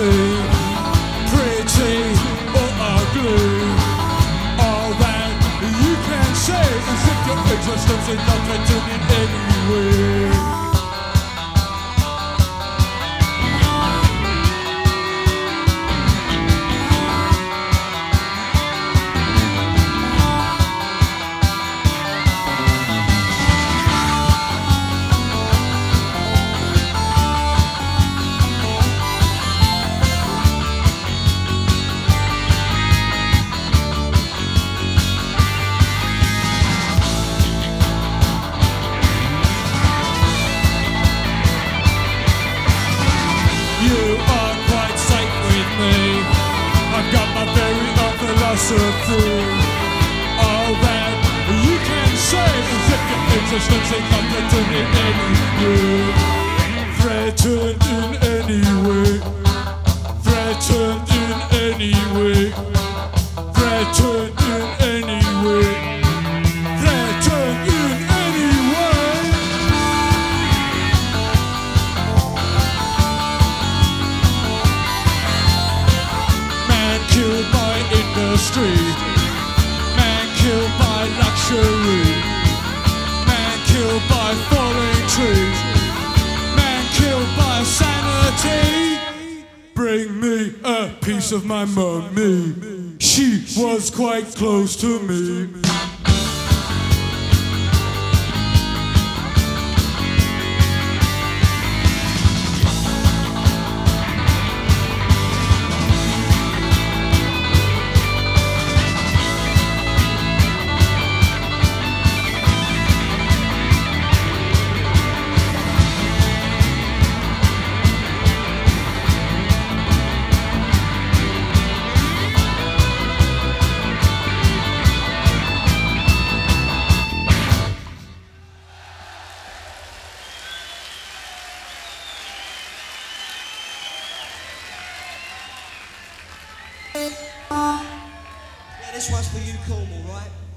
pretty or ugly. All that you can say is if something to philosophy. All that you can say if your existence is not threatened in industry. Man killed by luxury. Man killed by falling trees. Man killed by sanity. Bring me a piece of my mummy. She was quite close to me. This one's for you, Cornwall, right?